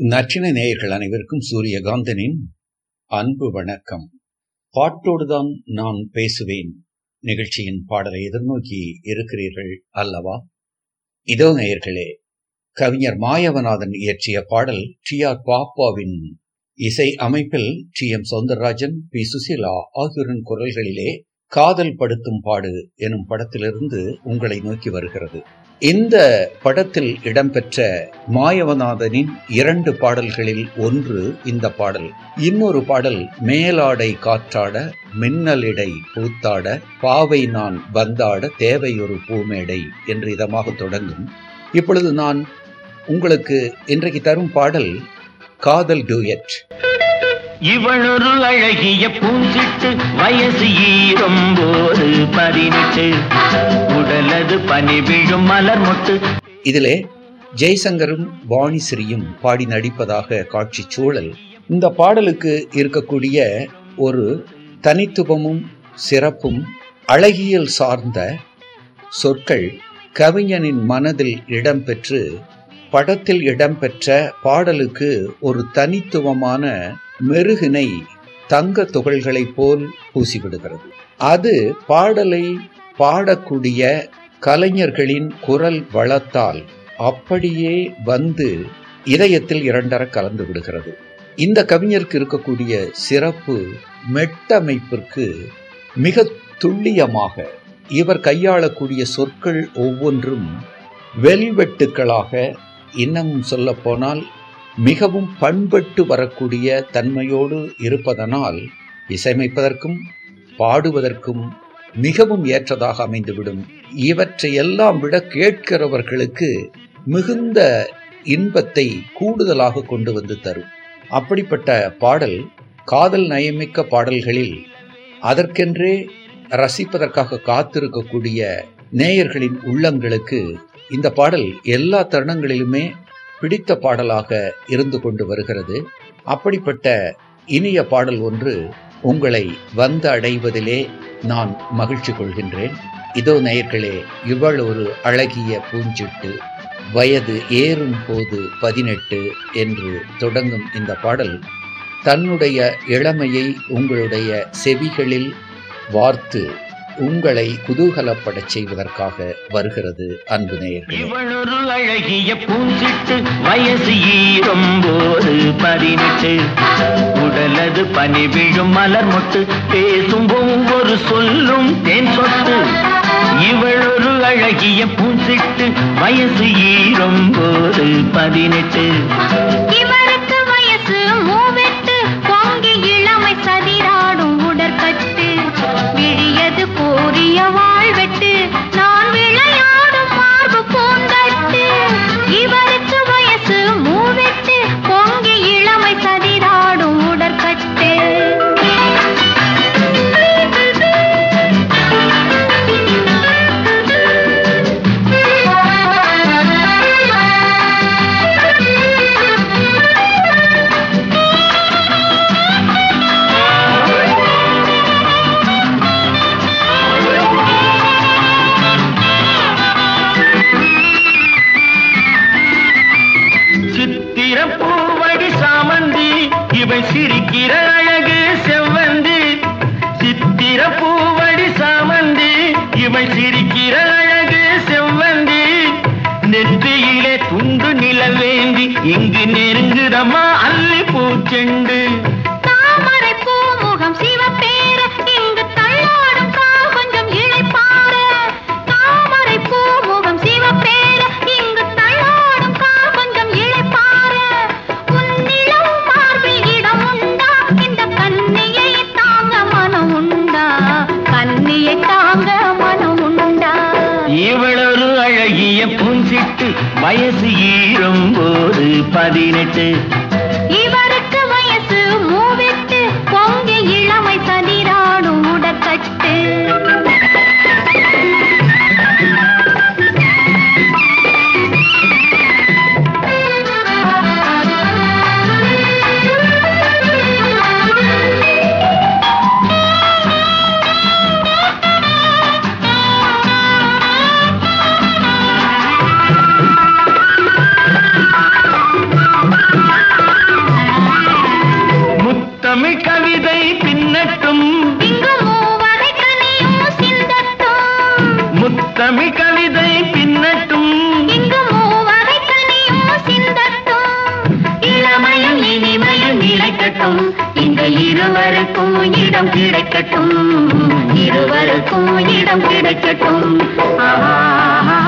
நற்றின நேயர்கள் அனைவருக்கும் சூரியகாந்தனின் அன்பு வணக்கம். பாட்டோடுதான் நான் பேசுவேன். நிகழ்ச்சியின் பாடலை எதிர்நோக்கி இருக்கிறீர்கள் அல்லவா? இதோ நேயர்களே கவிஞர் மாயவநாதன் இயற்றிய பாடல் டி ஆர் பாப்பாவின் இசை அமைப்பில் T M Soundararajan P Susheela ஆகியோரின் குரல்களிலே காதல் படுத்தும் பாடு எனும் படத்திலிருந்து உங்களை நோக்கி வருகிறது. இந்த படத்தில் இடம்பெற்ற மாயவநாதனின் இரண்டு பாடல்களில் ஒன்று இந்த பாடல். இன்னொரு பாடல் மேலாடை காற்றாட மின்னலிடை பூத்தாட பாவை நான் வந்தாட தேவை ஒரு பூமேடை என்று இதமாக தொடங்கும். இப்பொழுது நான் உங்களுக்கு இன்றைக்கு தரும் பாடல் காதல் டூயட். இவளொரு அழகிய பூஞ்சிட்டு வயசு ஈரம்போது பதினெட்டு. உடலது பனி விழும் மலர் முட்டு. இதிலே ஜெய்சங்கரும் வாணிஸ்ரீயும் பாடி நடிப்பதாக காட்சி சூழல். இந்த பாடலுக்கு இருக்கக்கூடிய ஒரு தனித்துவமும் சிறப்பும் அழகியல் சார்ந்த சொற்கள் கவிஞனின் மனதில் இடம்பெற்று படத்தில் இடம்பெற்ற பாடலுக்கு ஒரு தனித்துவமான மெருகினை தங்க துகள்களைப் போல் பூசிவிடுகிறது. அது பாடலை பாடக்கூடிய கலைஞர்களின் குரல் வளத்தால் அப்படியே வந்து இதயத்தில் இரண்டர கலந்து விடுகிறது. இந்த கவிஞருக்கு இருக்கக்கூடிய சிறப்பு மெட்டமைப்பிற்கு மிக துல்லியமாக இவர் கையாளக்கூடிய சொற்கள் ஒவ்வொன்றும் வெல்வெட்டுக்களாக இன்னமும் சொல்ல போனால் மிகவும் பண்பட்டு வரக்கூடிய தன்மையோடு இருப்பதனால் இசையமைப்பதற்கும் பாடுவதற்கும் மிகவும் ஏற்றதாக அமைந்துவிடும். இவற்றை எல்லாம் விட கேட்கிறவர்களுக்கு மிகுந்த இன்பத்தை கூடுதலாக கொண்டு வந்து தரும். அப்படிப்பட்ட பாடல் காதல் நயமிக்க பாடல்களில் அதற்கென்றே ரசிப்பதற்காக காத்திருக்கக்கூடிய நேயர்களின் உள்ளங்களுக்கு இந்த பாடல் எல்லா தருணங்களிலுமே பிடித்த பாடலாக இருந்து கொண்டு வருகிறது. அப்படிப்பட்ட இனிய பாடல் ஒன்று உங்களை வந்து அடைவதிலே நான் மகிழ்ச்சி கொள்கின்றேன். இதோ நேயர்களே இவள் ஒரு அழகிய பூஞ்சிட்டு வயது ஏறும் போது பதினெட்டு என்று தொடங்கும் இந்த பாடல். தன்னுடைய இளமையை உங்களுடைய செவிகளில் வார்த்து உங்களை குதூகலப்படச் செய்வதற்காக வருகிறது அன்பு நேயர்களே. இவளொரு அழகிய பூஞ்சிட்டு வயசு ஈரம்போது பதினெட்டு உடலது பனி விழும் மலர் மொட்டு பேசும் ஒவ்வொரு சொல்லும் தேன் சொட்டு. இவளொரு அழகிய பூஞ்சிட்டு வயசு ஈரம்போது பதினெட்டு இங்கு நெருங்குதமா அல்லி பூச்செண்டு. வயசு ஈரும் போது பதினெட்டு. தமிழ் கவிதை பின்னட்டும் முத்தமிழ் கவிதை பின்னட்டும் இளமையும் இனிமையும் இழைக்கட்டும் இந்த இருவருக்கும் இடம் கிடைக்கட்டும். இருவருக்கும் இடம் கிடைக்கட்டும். ஆஹா.